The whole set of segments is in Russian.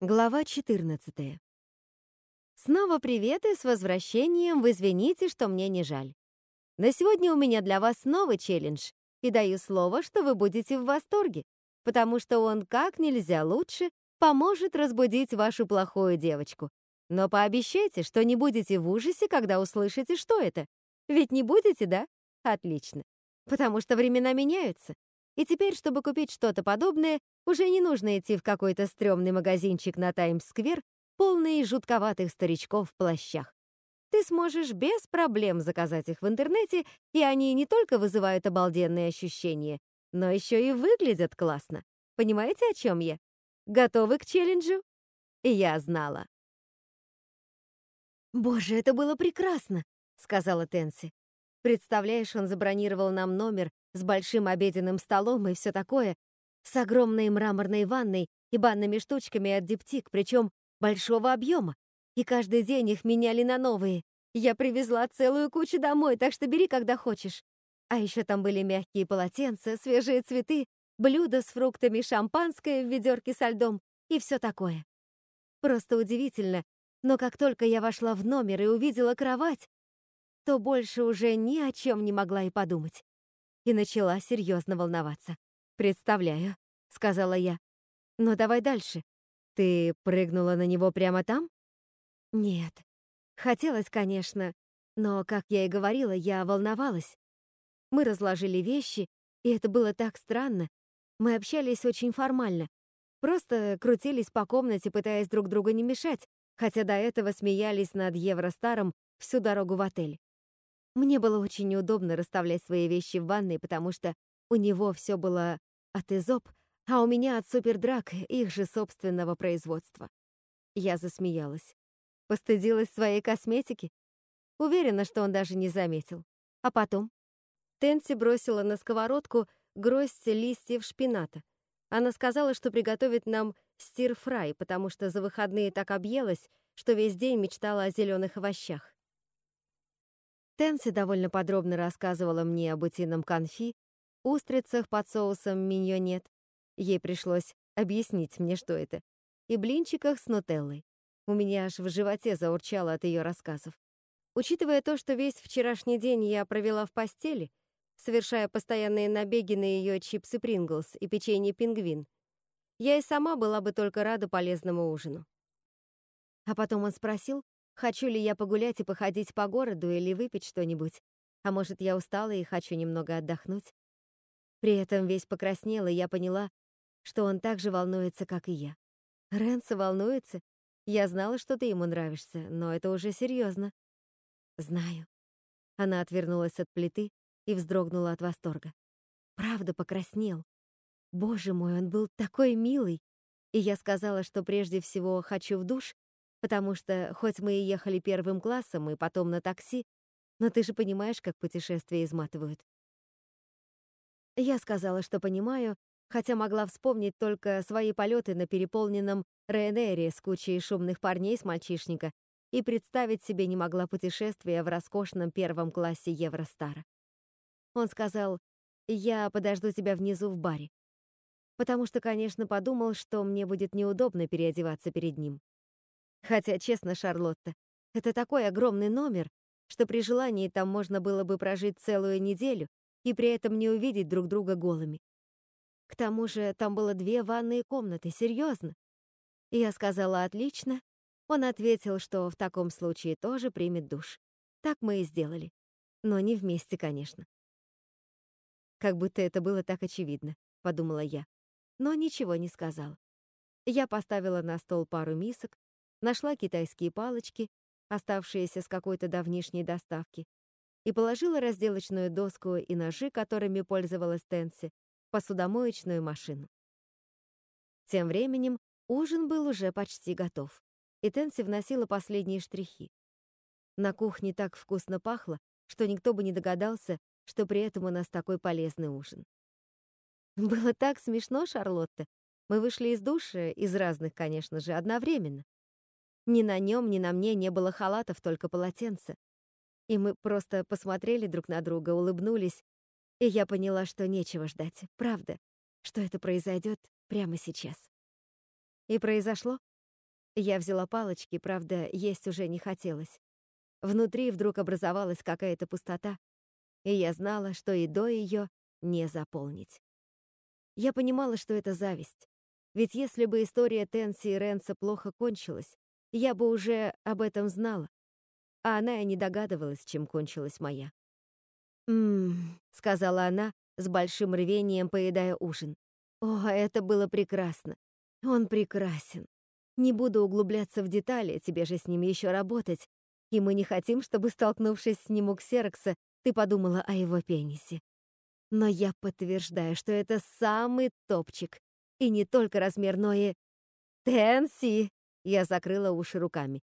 Глава 14. Снова привет и с возвращением. Вы извините, что мне не жаль. На сегодня у меня для вас новый челлендж, и даю слово, что вы будете в восторге, потому что он как нельзя лучше поможет разбудить вашу плохую девочку. Но пообещайте, что не будете в ужасе, когда услышите, что это. Ведь не будете, да? Отлично. Потому что времена меняются. И теперь, чтобы купить что-то подобное, уже не нужно идти в какой-то стрёмный магазинчик на Таймс-сквер, полный жутковатых старичков в плащах. Ты сможешь без проблем заказать их в интернете, и они не только вызывают обалденные ощущения, но еще и выглядят классно. Понимаете, о чем я? Готовы к челленджу? Я знала. «Боже, это было прекрасно!» — сказала Тенси. «Представляешь, он забронировал нам номер с большим обеденным столом и все такое, с огромной мраморной ванной и банными штучками от диптик, причем большого объема. И каждый день их меняли на новые. Я привезла целую кучу домой, так что бери, когда хочешь. А еще там были мягкие полотенца, свежие цветы, блюда с фруктами, шампанское в ведерке со льдом и все такое. Просто удивительно, но как только я вошла в номер и увидела кровать, то больше уже ни о чем не могла и подумать. И начала серьезно волноваться. «Представляю», — сказала я. «Но давай дальше. Ты прыгнула на него прямо там?» «Нет. Хотелось, конечно, но, как я и говорила, я волновалась. Мы разложили вещи, и это было так странно. Мы общались очень формально. Просто крутились по комнате, пытаясь друг другу не мешать, хотя до этого смеялись над Евростаром всю дорогу в отель. Мне было очень неудобно расставлять свои вещи в ванной, потому что у него все было от Изоп, а у меня от Супердрак их же собственного производства. Я засмеялась. Постыдилась своей косметики. Уверена, что он даже не заметил. А потом? Тенси бросила на сковородку гроздь листьев шпината. Она сказала, что приготовит нам стир-фрай, потому что за выходные так объелась, что весь день мечтала о зеленых овощах. Тенси довольно подробно рассказывала мне об утином конфи, устрицах под соусом миньонет. Ей пришлось объяснить мне, что это. И блинчиках с нутеллой. У меня аж в животе заурчало от ее рассказов. Учитывая то, что весь вчерашний день я провела в постели, совершая постоянные набеги на ее чипсы Принглс и печенье Пингвин, я и сама была бы только рада полезному ужину. А потом он спросил, хочу ли я погулять и походить по городу или выпить что-нибудь. А может, я устала и хочу немного отдохнуть. При этом весь покраснел, и я поняла, что он так же волнуется, как и я. Ренса волнуется? Я знала, что ты ему нравишься, но это уже серьезно. Знаю. Она отвернулась от плиты и вздрогнула от восторга. Правда, покраснел. Боже мой, он был такой милый. И я сказала, что прежде всего хочу в душ, потому что, хоть мы и ехали первым классом и потом на такси, но ты же понимаешь, как путешествия изматывают. Я сказала, что понимаю, хотя могла вспомнить только свои полеты на переполненном Рейнере с кучей шумных парней с мальчишника и представить себе не могла путешествие в роскошном первом классе Евростара. Он сказал, «Я подожду тебя внизу в баре», потому что, конечно, подумал, что мне будет неудобно переодеваться перед ним. Хотя, честно, Шарлотта, это такой огромный номер, что при желании там можно было бы прожить целую неделю и при этом не увидеть друг друга голыми. К тому же там было две ванные комнаты, серьезно. Я сказала «отлично». Он ответил, что в таком случае тоже примет душ. Так мы и сделали. Но не вместе, конечно. Как будто это было так очевидно, подумала я. Но ничего не сказала. Я поставила на стол пару мисок, нашла китайские палочки, оставшиеся с какой-то давнишней доставки, и положила разделочную доску и ножи, которыми пользовалась Тенси, посудомоечную машину. Тем временем ужин был уже почти готов, и Тенси вносила последние штрихи. На кухне так вкусно пахло, что никто бы не догадался, что при этом у нас такой полезный ужин. Было так смешно, Шарлотта. Мы вышли из душа, из разных, конечно же, одновременно. Ни на нем, ни на мне не было халатов, только полотенце. И мы просто посмотрели друг на друга, улыбнулись, и я поняла, что нечего ждать, правда, что это произойдет прямо сейчас. И произошло. Я взяла палочки, правда, есть уже не хотелось. Внутри вдруг образовалась какая-то пустота, и я знала, что и до ее не заполнить. Я понимала, что это зависть. Ведь если бы история Тенси и Ренса плохо кончилась, я бы уже об этом знала. А она и не догадывалась, чем кончилась моя. «Ммм», — сказала она, с большим рвением поедая ужин. «О, это было прекрасно. Он прекрасен. Не буду углубляться в детали, тебе же с ним еще работать. И мы не хотим, чтобы, столкнувшись с ним у Ксерокса, ты подумала о его пенисе. Но я подтверждаю, что это самый топчик. И не только размер, но и... Тенси! Я закрыла уши руками.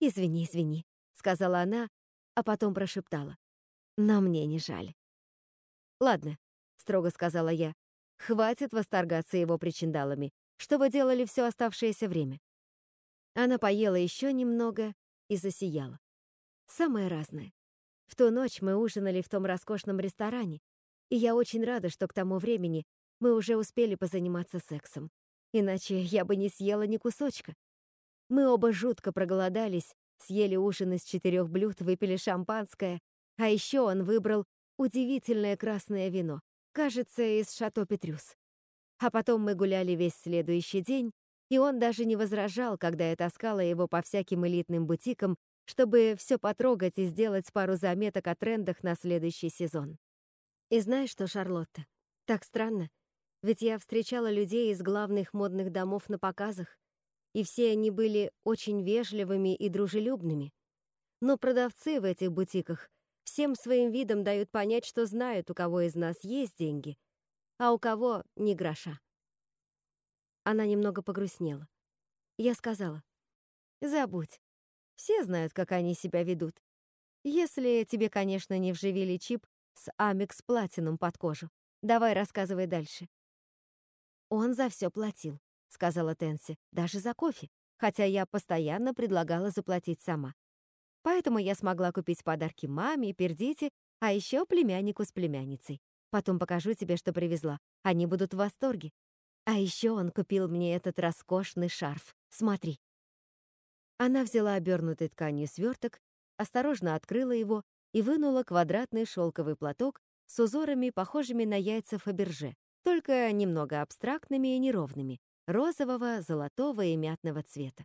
«Извини, извини», — сказала она, а потом прошептала. «Но мне не жаль». «Ладно», — строго сказала я, — «хватит восторгаться его причиндалами. Что вы делали все оставшееся время?» Она поела еще немного и засияла. Самое разное. В ту ночь мы ужинали в том роскошном ресторане, и я очень рада, что к тому времени мы уже успели позаниматься сексом. Иначе я бы не съела ни кусочка. Мы оба жутко проголодались, съели ужин из четырех блюд, выпили шампанское, а еще он выбрал удивительное красное вино, кажется, из Шато Петрюс. А потом мы гуляли весь следующий день, и он даже не возражал, когда я таскала его по всяким элитным бутикам, чтобы все потрогать и сделать пару заметок о трендах на следующий сезон. И знаешь что, Шарлотта, так странно, ведь я встречала людей из главных модных домов на показах, и все они были очень вежливыми и дружелюбными. Но продавцы в этих бутиках всем своим видом дают понять, что знают, у кого из нас есть деньги, а у кого ни гроша. Она немного погрустнела. Я сказала, «Забудь. Все знают, как они себя ведут. Если тебе, конечно, не вживили чип с Амикс Платином под кожу. Давай рассказывай дальше». «Он за все платил», — сказала Тенси, «даже за кофе, хотя я постоянно предлагала заплатить сама. Поэтому я смогла купить подарки маме, Пердите, а еще племяннику с племянницей. Потом покажу тебе, что привезла. Они будут в восторге. А еще он купил мне этот роскошный шарф. Смотри. Она взяла обернутый тканью сверток, осторожно открыла его и вынула квадратный шелковый платок с узорами, похожими на яйца Фаберже, только немного абстрактными и неровными, розового, золотого и мятного цвета.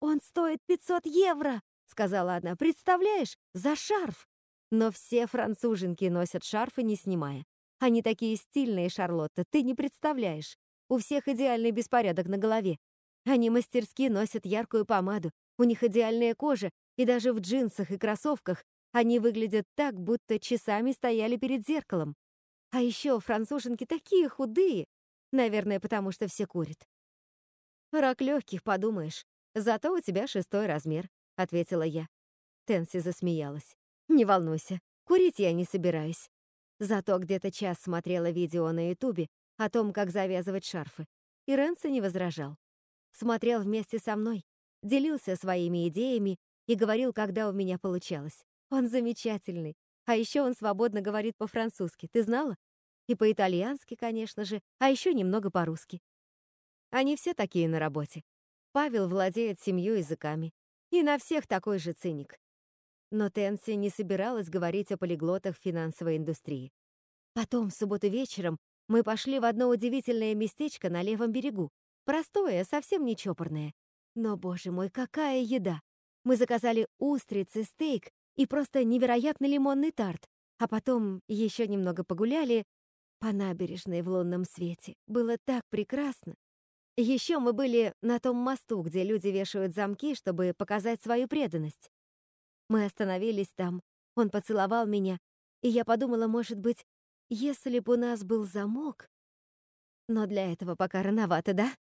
«Он стоит 500 евро!» — сказала она. «Представляешь, за шарф!» Но все француженки носят шарфы, не снимая. Они такие стильные, Шарлотта, ты не представляешь. У всех идеальный беспорядок на голове. Они мастерски носят яркую помаду, у них идеальная кожа, и даже в джинсах и кроссовках они выглядят так, будто часами стояли перед зеркалом. А еще француженки такие худые, наверное, потому что все курят. «Рак легких, подумаешь. Зато у тебя шестой размер», — ответила я. Тенси засмеялась. «Не волнуйся, курить я не собираюсь. Зато где-то час смотрела видео на Ютубе о том, как завязывать шарфы, и Ренци не возражал. Смотрел вместе со мной, делился своими идеями и говорил, когда у меня получалось. Он замечательный. А еще он свободно говорит по-французски, ты знала? И по-итальянски, конечно же, а еще немного по-русски. Они все такие на работе. Павел владеет семью языками. И на всех такой же циник. Но Тенси не собиралась говорить о полиглотах финансовой индустрии. Потом, в субботу вечером, мы пошли в одно удивительное местечко на левом берегу. Простое, совсем не чопорное. Но, боже мой, какая еда! Мы заказали устрицы, стейк и просто невероятный лимонный тарт. А потом еще немного погуляли по набережной в лунном свете. Было так прекрасно. Еще мы были на том мосту, где люди вешают замки, чтобы показать свою преданность. Мы остановились там, он поцеловал меня, и я подумала, может быть, если бы у нас был замок... Но для этого пока рановато, да?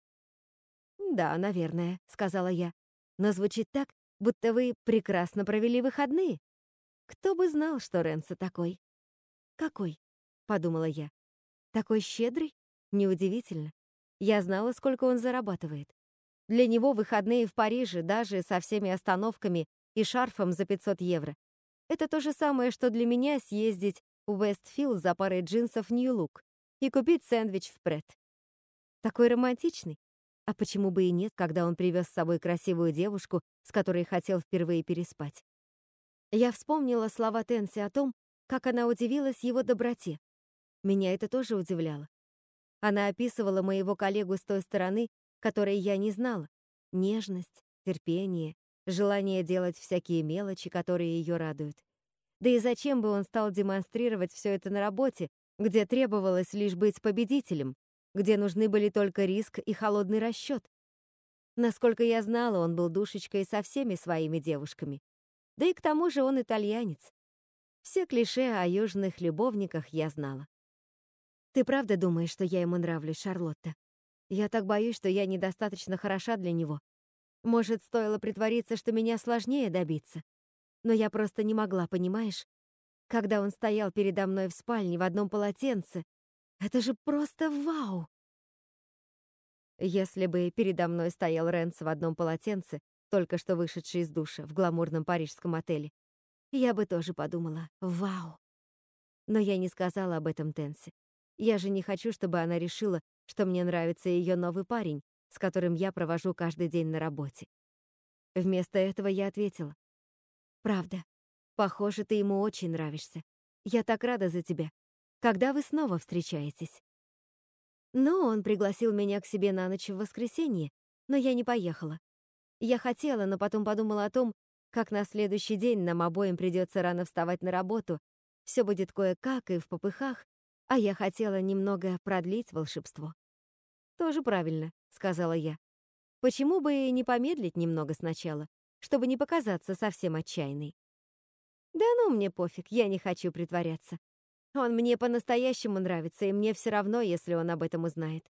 «Да, наверное», — сказала я. «Но звучит так, будто вы прекрасно провели выходные. Кто бы знал, что Ренса такой?» «Какой?» — подумала я. «Такой щедрый? Неудивительно. Я знала, сколько он зарабатывает. Для него выходные в Париже, даже со всеми остановками и шарфом за 500 евро. Это то же самое, что для меня съездить в Уэстфилд за парой джинсов New Look и купить сэндвич в Прет. Такой романтичный. А почему бы и нет, когда он привез с собой красивую девушку, с которой хотел впервые переспать? Я вспомнила слова Тенси о том, как она удивилась его доброте. Меня это тоже удивляло. Она описывала моего коллегу с той стороны, которой я не знала. Нежность, терпение, желание делать всякие мелочи, которые ее радуют. Да и зачем бы он стал демонстрировать все это на работе, где требовалось лишь быть победителем, где нужны были только риск и холодный расчет? Насколько я знала, он был душечкой со всеми своими девушками. Да и к тому же он итальянец. Все клише о южных любовниках я знала. Ты правда думаешь, что я ему нравлюсь, Шарлотта? Я так боюсь, что я недостаточно хороша для него. Может, стоило притвориться, что меня сложнее добиться. Но я просто не могла, понимаешь? Когда он стоял передо мной в спальне в одном полотенце, это же просто вау! Если бы передо мной стоял Ренс в одном полотенце, только что вышедший из душа в гламурном парижском отеле, я бы тоже подумала «Вау!». Но я не сказала об этом Тенсе. Я же не хочу, чтобы она решила, что мне нравится ее новый парень, с которым я провожу каждый день на работе. Вместо этого я ответила. «Правда, похоже, ты ему очень нравишься. Я так рада за тебя. Когда вы снова встречаетесь?» Ну, он пригласил меня к себе на ночь в воскресенье, но я не поехала. Я хотела, но потом подумала о том, как на следующий день нам обоим придется рано вставать на работу, все будет кое-как и в попыхах, а я хотела немного продлить волшебство. «Тоже правильно», — сказала я. «Почему бы и не помедлить немного сначала, чтобы не показаться совсем отчаянной?» «Да ну, мне пофиг, я не хочу притворяться. Он мне по-настоящему нравится, и мне все равно, если он об этом узнает».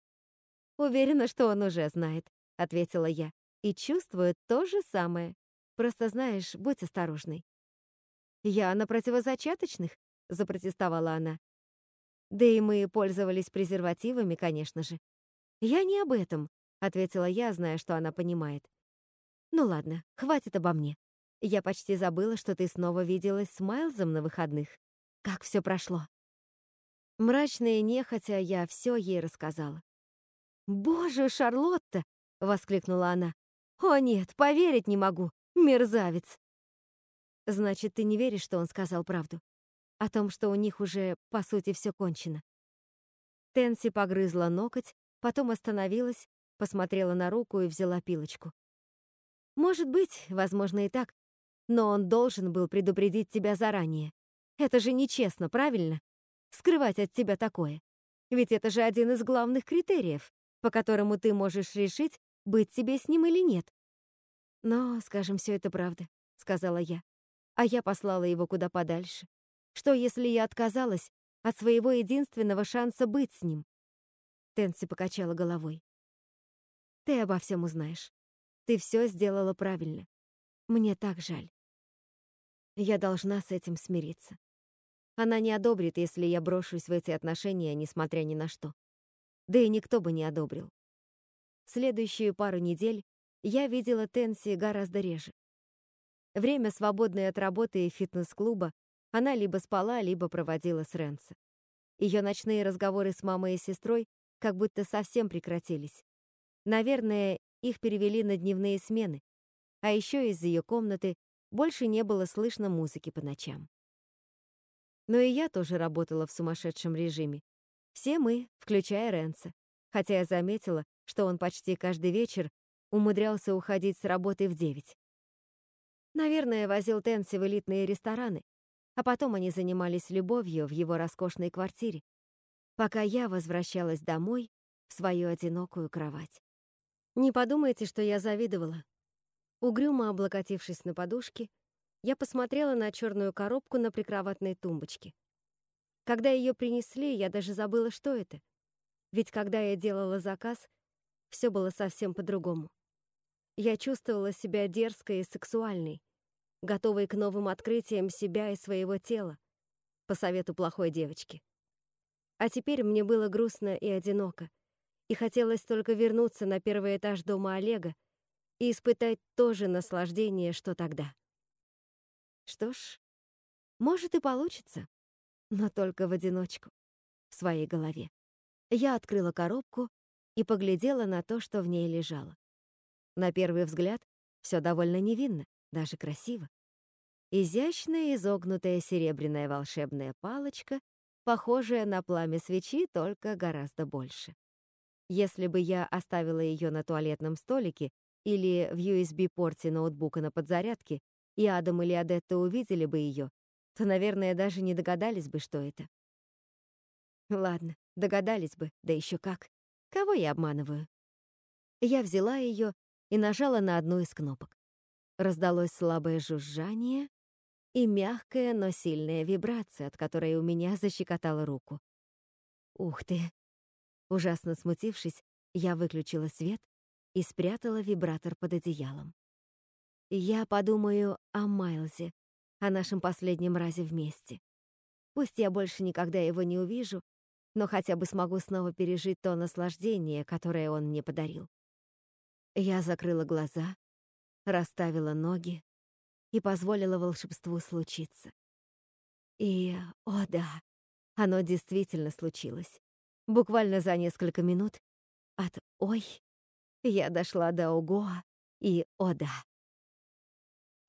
«Уверена, что он уже знает», — ответила я. «И чувствует то же самое. Просто знаешь, будь осторожной». «Я на противозачаточных?» — запротестовала она. Да и мы пользовались презервативами, конечно же. Я не об этом, ответила я, зная, что она понимает. Ну ладно, хватит обо мне. Я почти забыла, что ты снова виделась с Майлзом на выходных. Как все прошло? Мрачная нехотя, я все ей рассказала. «Боже, Шарлотта!» — воскликнула она. «О нет, поверить не могу! Мерзавец!» «Значит, ты не веришь, что он сказал правду?» О том, что у них уже, по сути, все кончено. Тенси погрызла ноготь, потом остановилась, посмотрела на руку и взяла пилочку. Может быть, возможно и так, но он должен был предупредить тебя заранее. Это же нечестно, правильно? Скрывать от тебя такое. Ведь это же один из главных критериев, по которому ты можешь решить, быть тебе с ним или нет. Но, скажем, все это правда, сказала я. А я послала его куда подальше. Что, если я отказалась от своего единственного шанса быть с ним? Тенси покачала головой. Ты обо всем узнаешь. Ты все сделала правильно. Мне так жаль. Я должна с этим смириться. Она не одобрит, если я брошусь в эти отношения, несмотря ни на что. Да и никто бы не одобрил. Следующую пару недель я видела Тенси гораздо реже. Время, свободное от работы и фитнес-клуба, она либо спала, либо проводила с Ренса. Ее ночные разговоры с мамой и сестрой как будто совсем прекратились. Наверное, их перевели на дневные смены, а еще из ее комнаты больше не было слышно музыки по ночам. Но и я тоже работала в сумасшедшем режиме. Все мы, включая Ренса, хотя я заметила, что он почти каждый вечер умудрялся уходить с работы в девять. Наверное, возил Тенси в элитные рестораны, а потом они занимались любовью в его роскошной квартире, пока я возвращалась домой в свою одинокую кровать. Не подумайте, что я завидовала. Угрюмо облокотившись на подушке, я посмотрела на черную коробку на прикроватной тумбочке. Когда ее принесли, я даже забыла, что это. Ведь когда я делала заказ, все было совсем по-другому. Я чувствовала себя дерзкой и сексуальной, готовый к новым открытиям себя и своего тела, по совету плохой девочки. А теперь мне было грустно и одиноко, и хотелось только вернуться на первый этаж дома Олега и испытать то же наслаждение, что тогда. Что ж, может и получится, но только в одиночку, в своей голове. Я открыла коробку и поглядела на то, что в ней лежало. На первый взгляд все довольно невинно, даже красиво. Изящная изогнутая серебряная волшебная палочка, похожая на пламя свечи, только гораздо больше. Если бы я оставила ее на туалетном столике или в USB-порте ноутбука на подзарядке, и Адам или Адетта увидели бы ее, то, наверное, даже не догадались бы, что это. Ладно, догадались бы, да еще как. Кого я обманываю? Я взяла ее и нажала на одну из кнопок. Раздалось слабое жужжание и мягкая, но сильная вибрация, от которой у меня защекотала руку. Ух ты! Ужасно смутившись, я выключила свет и спрятала вибратор под одеялом. Я подумаю о Майлзе, о нашем последнем разе вместе. Пусть я больше никогда его не увижу, но хотя бы смогу снова пережить то наслаждение, которое он мне подарил. Я закрыла глаза, расставила ноги и позволила волшебству случиться. И, о да, оно действительно случилось. Буквально за несколько минут от «Ой» я дошла до «Ого» и «О да».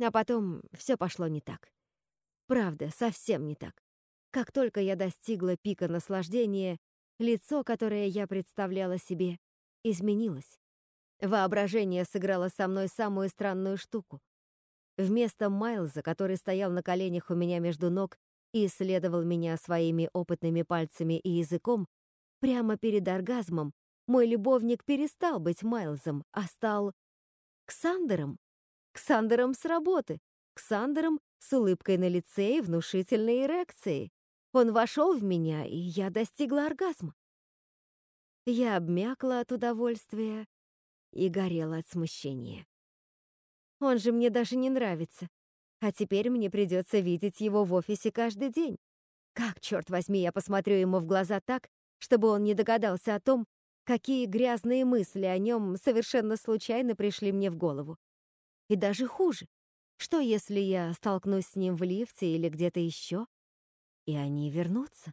А потом все пошло не так. Правда, совсем не так. Как только я достигла пика наслаждения, лицо, которое я представляла себе, изменилось. Воображение сыграло со мной самую странную штуку. Вместо Майлза, который стоял на коленях у меня между ног и исследовал меня своими опытными пальцами и языком, прямо перед оргазмом мой любовник перестал быть Майлзом, а стал Ксандером. Ксандером с работы. Ксандером с улыбкой на лице и внушительной эрекцией. Он вошел в меня, и я достигла оргазма. Я обмякла от удовольствия и горела от смущения. Он же мне даже не нравится. А теперь мне придется видеть его в офисе каждый день. Как, черт возьми, я посмотрю ему в глаза так, чтобы он не догадался о том, какие грязные мысли о нем совершенно случайно пришли мне в голову. И даже хуже. Что, если я столкнусь с ним в лифте или где-то еще, и они вернутся.